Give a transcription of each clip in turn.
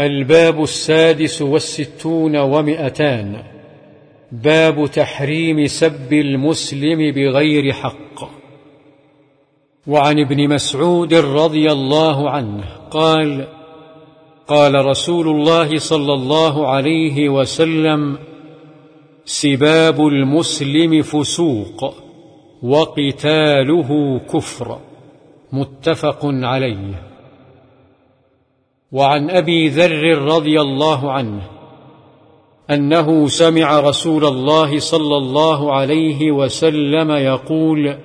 الباب السادس والستون ومئتان. باب تحريم سب المسلم بغير حق. وعن ابن مسعود رضي الله عنه قال قال رسول الله صلى الله عليه وسلم سباب المسلم فسوق وقتاله كفر. متفق عليه. وعن أبي ذر رضي الله عنه أنه سمع رسول الله صلى الله عليه وسلم يقول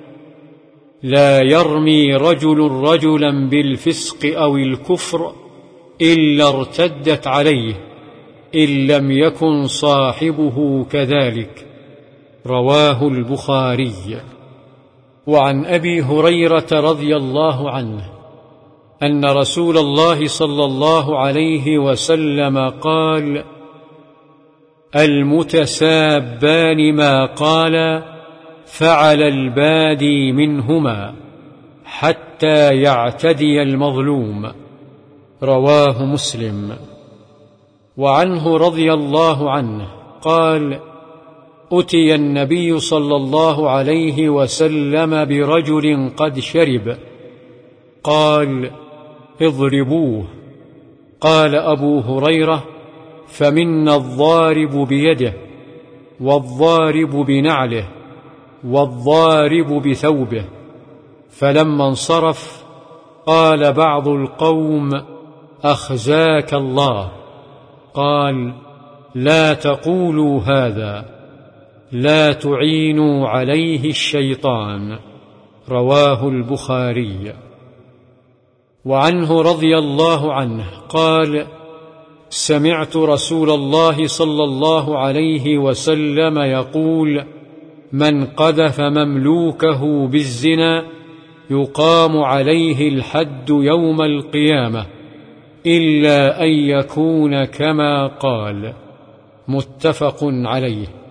لا يرمي رجل رجلا بالفسق أو الكفر إلا ارتدت عليه إن لم يكن صاحبه كذلك رواه البخاري. وعن أبي هريرة رضي الله عنه أن رسول الله صلى الله عليه وسلم قال المتسابان ما قال فعل البادي منهما حتى يعتدي المظلوم. رواه مسلم. وعنه رضي الله عنه قال أتي النبي صلى الله عليه وسلم برجل قد شرب. قال اضربوه. قال أبو هريرة فمنا الضارب بيده والضارب بنعله والضارب بثوبه. فلما انصرف قال بعض القوم أخزاك الله. قال لا تقولوا هذا لا تعينوا عليه الشيطان. رواه البخاري. وعنه رضي الله عنه قال سمعت رسول الله صلى الله عليه وسلم يقول من قذف مملوكه بالزنا يقام عليه الحد يوم القيامة إلا أن يكون كما قال. متفق عليه.